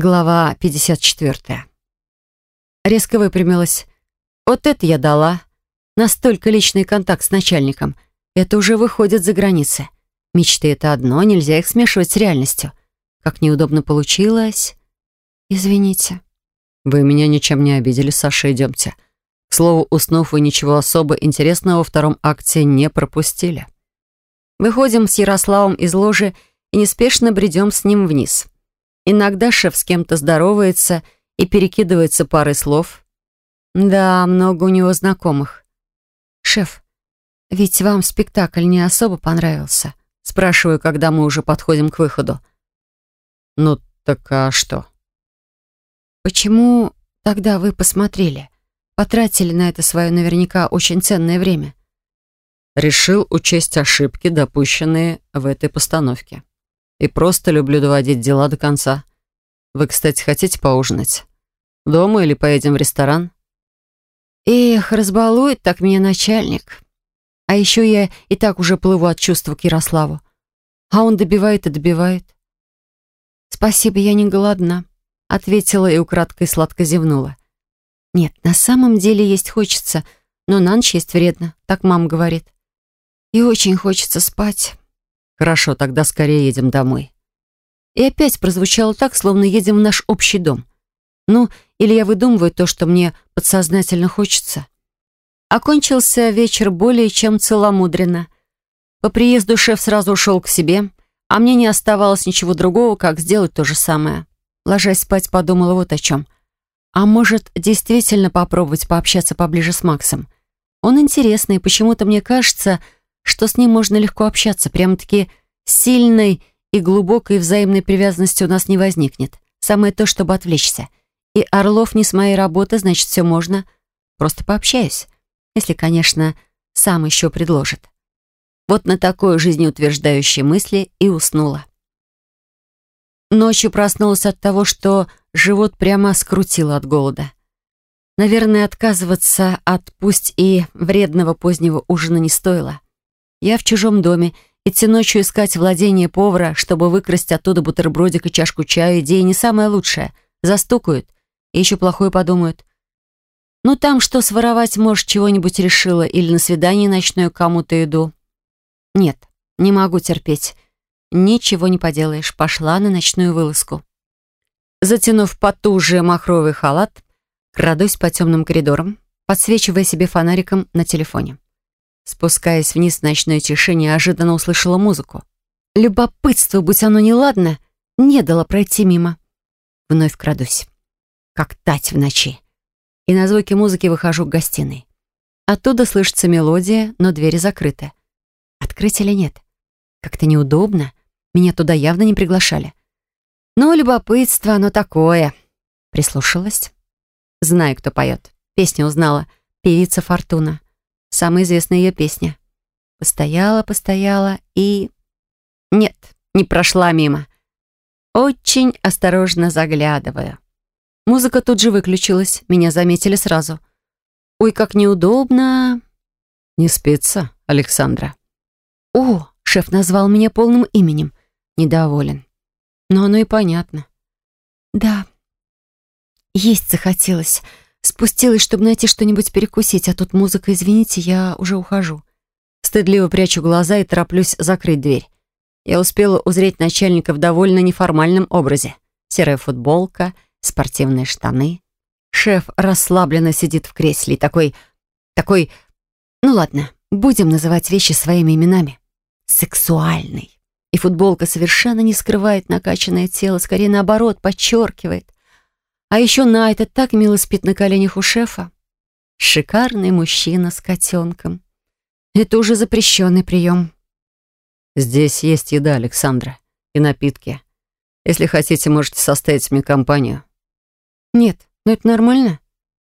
Глава 54. Резко выпрямилась. Вот это я дала. Настолько личный контакт с начальником. Это уже выходит за границы. Мечты — это одно, нельзя их смешивать с реальностью. Как неудобно получилось. Извините. Вы меня ничем не обидели, Саша, идемте. К слову, уснув, вы ничего особо интересного во втором акте не пропустили. Выходим с Ярославом из ложи и неспешно бредем с ним вниз. Иногда шеф с кем-то здоровается и перекидывается парой слов. Да, много у него знакомых. «Шеф, ведь вам спектакль не особо понравился?» Спрашиваю, когда мы уже подходим к выходу. «Ну, так а что?» «Почему тогда вы посмотрели? Потратили на это свое наверняка очень ценное время?» Решил учесть ошибки, допущенные в этой постановке. И просто люблю доводить дела до конца. Вы, кстати, хотите поужинать? Дома или поедем в ресторан? Эх, разбалует так меня начальник. А еще я и так уже плыву от чувства к Ярославу. А он добивает и добивает. «Спасибо, я не голодна», — ответила и украдкой сладко зевнула. «Нет, на самом деле есть хочется, но на ночь есть вредно», — так мама говорит. «И очень хочется спать». «Хорошо, тогда скорее едем домой». И опять прозвучало так, словно едем в наш общий дом. Ну, или я выдумываю то, что мне подсознательно хочется. Окончился вечер более чем целомудренно. По приезду шеф сразу ушел к себе, а мне не оставалось ничего другого, как сделать то же самое. Ложась спать, подумала вот о чем. А может, действительно попробовать пообщаться поближе с Максом? Он интересный, почему-то мне кажется, что с ним можно легко общаться, прямо-таки сильной и глубокой взаимной привязанности у нас не возникнет. Самое то, чтобы отвлечься. И Орлов не с моей работы, значит, все можно. Просто пообщаюсь. Если, конечно, сам еще предложит. Вот на такой жизнеутверждающей мысли и уснула. Ночью проснулась от того, что живот прямо скрутило от голода. Наверное, отказываться от пусть и вредного позднего ужина не стоило. Я в чужом доме, идти ночью искать владение повара, чтобы выкрасть оттуда бутербродик и чашку чая, идея не самая лучшая. Застукают и еще плохое подумают. Ну там что, своровать, может, чего-нибудь решила или на свидание ночное кому-то иду. Нет, не могу терпеть. Ничего не поделаешь, пошла на ночную вылазку. Затянув потуже махровый халат, крадусь по темным коридорам, подсвечивая себе фонариком на телефоне. Спускаясь вниз в ночной тиши, неожиданно услышала музыку. Любопытство, будь оно неладно, не дало пройти мимо. Вновь крадусь. Как тать в ночи. И на звуки музыки выхожу к гостиной. Оттуда слышится мелодия, но двери закрыты. Открыть или нет? Как-то неудобно. Меня туда явно не приглашали. Но любопытство, оно такое. Прислушалась. Знаю, кто поет. Песню узнала. Певица Фортуна. Самая известная ее песня. Постояла, постояла и... Нет, не прошла мимо. Очень осторожно заглядываю. Музыка тут же выключилась, меня заметили сразу. Ой, как неудобно. Не спится, Александра. О, шеф назвал меня полным именем. Недоволен. Но оно и понятно. Да. Есть захотелось. Спустилась, чтобы найти что-нибудь перекусить, а тут музыка, извините, я уже ухожу. Стыдливо прячу глаза и тороплюсь закрыть дверь. Я успела узреть начальника в довольно неформальном образе. Серая футболка, спортивные штаны. Шеф расслабленно сидит в кресле и такой... такой... Ну ладно, будем называть вещи своими именами. Сексуальный. И футболка совершенно не скрывает накачанное тело, скорее наоборот, подчеркивает. А еще Найта так мило спит на коленях у шефа. Шикарный мужчина с котенком. Это уже запрещенный прием. Здесь есть еда, Александра, и напитки. Если хотите, можете составить мне компанию. Нет, но это нормально.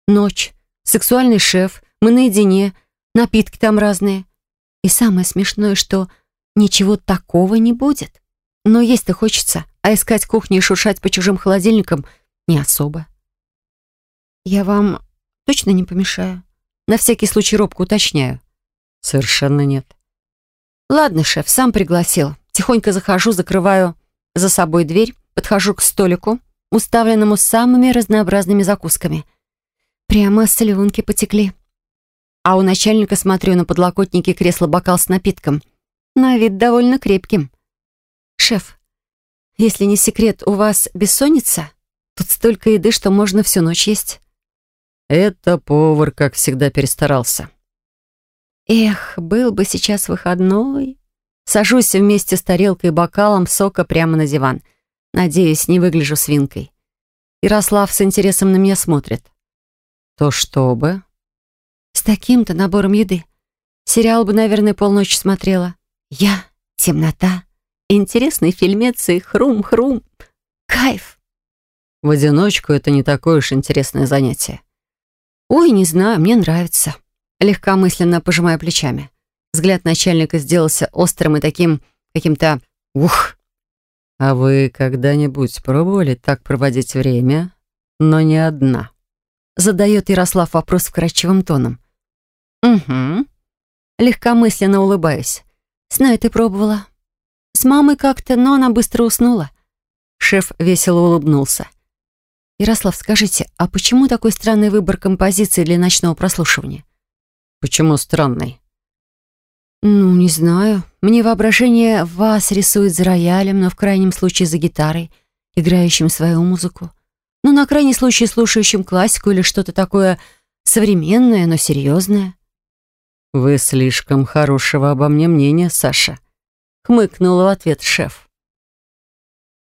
Ночь, сексуальный шеф, мы наедине, напитки там разные. И самое смешное, что ничего такого не будет. Но есть-то хочется, а искать кухню и шуршать по чужим холодильникам — не особо. Я вам точно не помешаю? На всякий случай робко уточняю. Совершенно нет. Ладно, шеф, сам пригласил. Тихонько захожу, закрываю за собой дверь, подхожу к столику, уставленному самыми разнообразными закусками. Прямо слюнки потекли. А у начальника смотрю на подлокотнике кресла бокал с напитком. На вид довольно крепким. «Шеф, если не секрет, у вас бессонница? Столько еды, что можно всю ночь есть». Это повар, как всегда, перестарался. Эх, был бы сейчас выходной. Сажусь вместе с тарелкой и бокалом сока прямо на диван. Надеюсь, не выгляжу свинкой. Ярослав с интересом на меня смотрит. То что бы? С таким-то набором еды. Сериал бы, наверное, полночи смотрела. Я, темнота, интересный фильмец и хрум-хрум. Кайф. В одиночку это не такое уж интересное занятие. Ой, не знаю, мне нравится. Легкомысленно пожимая плечами. Взгляд начальника сделался острым и таким каким-то ух. А вы когда-нибудь пробовали так проводить время, но не одна? Задает Ярослав вопрос вкрадчивым тоном. Угу. Легкомысленно улыбаюсь. Знаю, ты пробовала. С мамой как-то, но она быстро уснула. Шеф весело улыбнулся. «Ярослав, скажите, а почему такой странный выбор композиции для ночного прослушивания?» «Почему странный?» «Ну, не знаю. Мне воображение вас рисует за роялем, но в крайнем случае за гитарой, играющим свою музыку. Ну, на крайний случай слушающим классику или что-то такое современное, но серьезное». «Вы слишком хорошего обо мне мнения, Саша», — хмыкнула в ответ шеф.